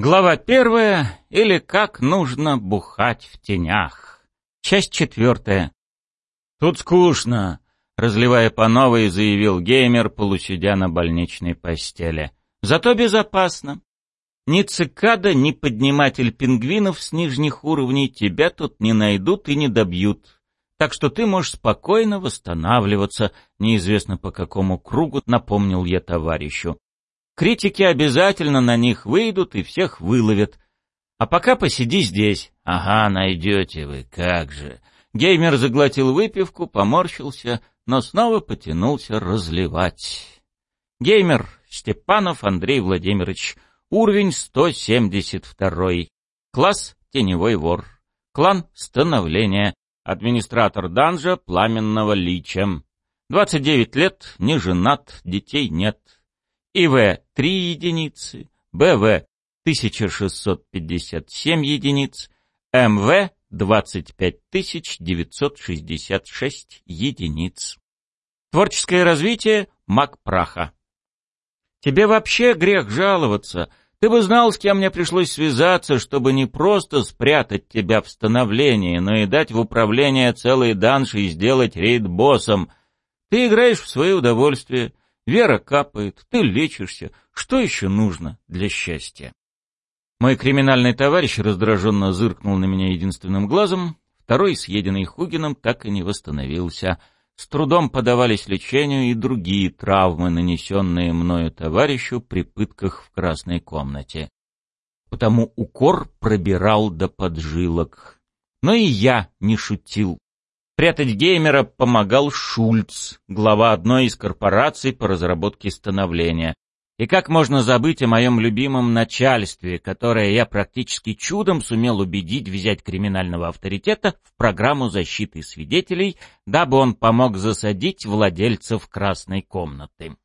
Глава первая или как нужно бухать в тенях. Часть четвертая. Тут скучно, разливая по новой, заявил геймер, полусидя на больничной постели. Зато безопасно. Ни цикада, ни подниматель пингвинов с нижних уровней тебя тут не найдут и не добьют. Так что ты можешь спокойно восстанавливаться, неизвестно по какому кругу, напомнил я товарищу. Критики обязательно на них выйдут и всех выловят. А пока посиди здесь. Ага, найдете вы, как же. Геймер заглотил выпивку, поморщился, но снова потянулся разливать. Геймер Степанов Андрей Владимирович. Уровень 172. Класс Теневой вор. Клан Становление. Администратор данжа Пламенного Лича. 29 лет, не женат, детей нет. ИВ 3 единицы, БВ 1657 единиц, МВ 25966 единиц. Творческое развитие маг праха. Тебе вообще грех жаловаться. Ты бы знал, с кем мне пришлось связаться, чтобы не просто спрятать тебя в становлении, но и дать в управление целые данши и сделать рейд боссом. Ты играешь в свое удовольствие, Вера капает, ты лечишься. Что еще нужно для счастья? Мой криминальный товарищ раздраженно зыркнул на меня единственным глазом. Второй, съеденный Хугином, так и не восстановился. С трудом подавались лечению и другие травмы, нанесенные мною товарищу при пытках в красной комнате. Потому укор пробирал до поджилок. Но и я не шутил. Прятать геймера помогал Шульц, глава одной из корпораций по разработке становления. И как можно забыть о моем любимом начальстве, которое я практически чудом сумел убедить взять криминального авторитета в программу защиты свидетелей, дабы он помог засадить владельцев красной комнаты.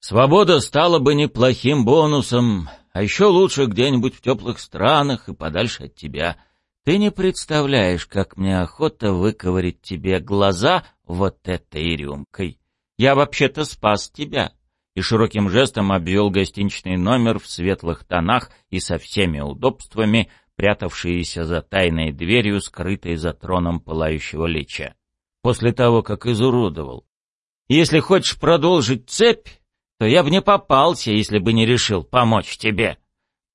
Свобода стала бы неплохим бонусом, а еще лучше где-нибудь в теплых странах и подальше от тебя — ты не представляешь, как мне охота выковырить тебе глаза вот этой рюмкой. Я вообще-то спас тебя. И широким жестом обвел гостиничный номер в светлых тонах и со всеми удобствами, прятавшиеся за тайной дверью, скрытой за троном пылающего лича. После того, как изуродовал. Если хочешь продолжить цепь, то я бы не попался, если бы не решил помочь тебе.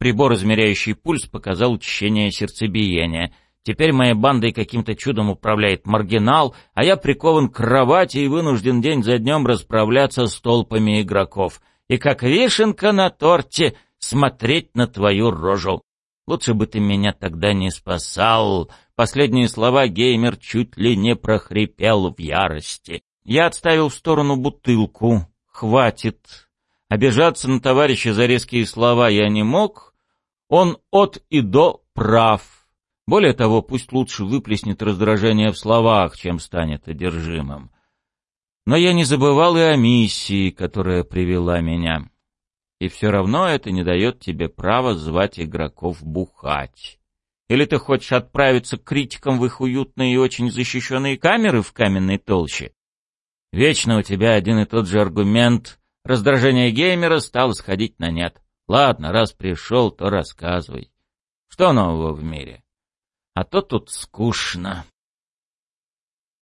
Прибор, измеряющий пульс, показал учащение сердцебиения. Теперь моей бандой каким-то чудом управляет маргинал, а я прикован к кровати и вынужден день за днем расправляться с толпами игроков. И как вишенка на торте смотреть на твою рожу. Лучше бы ты меня тогда не спасал. Последние слова геймер чуть ли не прохрипел в ярости. Я отставил в сторону бутылку. Хватит. Обижаться на товарища за резкие слова я не мог, он от и до прав. Более того, пусть лучше выплеснет раздражение в словах, чем станет одержимым. Но я не забывал и о миссии, которая привела меня. И все равно это не дает тебе права звать игроков бухать. Или ты хочешь отправиться к критикам в их уютные и очень защищенные камеры в каменной толще? Вечно у тебя один и тот же аргумент. Раздражение геймера стало сходить на нет. Ладно, раз пришел, то рассказывай. Что нового в мире? А то тут скучно.